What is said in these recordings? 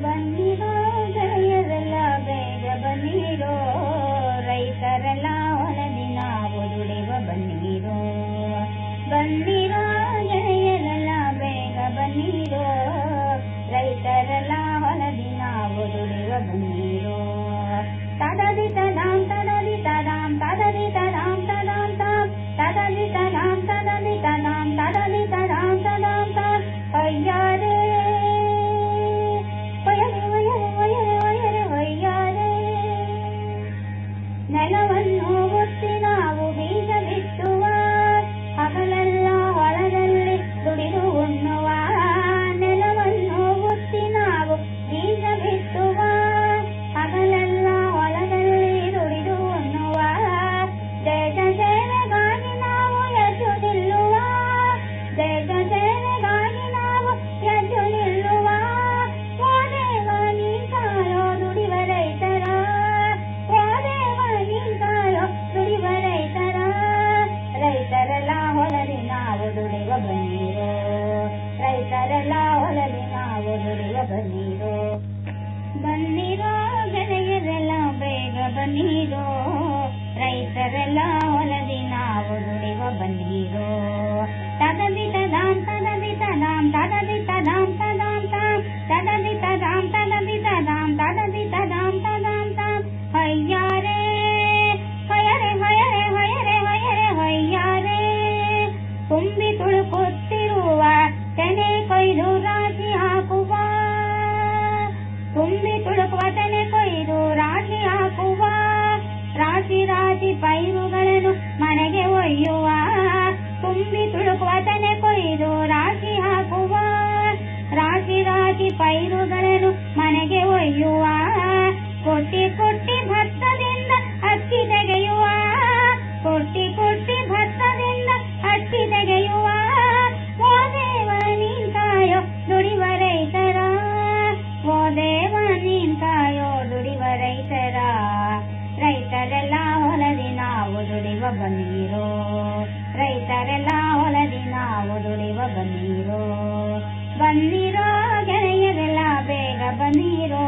One ಸರಲ ಒಲದಿ ನಾವು ದುಡಿವ ಬಂದಿರೋ. ತದಬಿ ತದಾಂ ತದಬಿ ತದಾಂ ತದಬಿ ತದಾಂ ತದಾಂ ತದಬಿ ತದಾಂ ತದಬಿ तदा दीता ತದಾಂ तदा ಹಯ್ಯಾರೆ दां तदा विं ददायारे हयरे ತುಂಬಿ ತುಳುಕುತ್ತಿರುವ ತೆನೆ ಕೊಯ್ದು ರಾಜಿ ಹಾಕುವ. ತುಂಬಿ ತುಳುಕುವ ತೆನೆ ಶಿರಾಜಿ ಪೈರುಗಳನ್ನು ಮನೆಗೆ ಒಯ್ಯುವ ಬಂದಿರೋ ರೈತರೆಲ್ಲ ಹೊಲದಿ ನಾವು ದುಡಿವ ಬಂದಿರೋ ಬಂದಿರೋ ಗೆಳೆಯರೆಲ್ಲ ಬೇಗ ಬಂದಿರೋ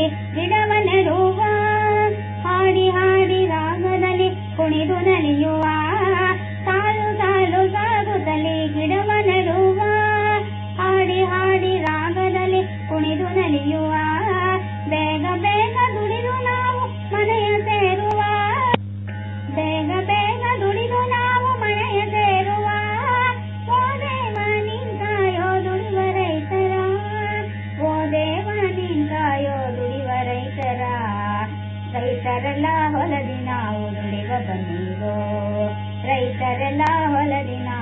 ನಿಸ್ಬಿಡವ ರೈತರೆಲ್ಲ ಹೊಲದಿ ನಾವು ದುಡಿವ ಬಂದಿರೋ. ರೈತರೆಲ್ಲ ಹೊಲದಿ ನಾವು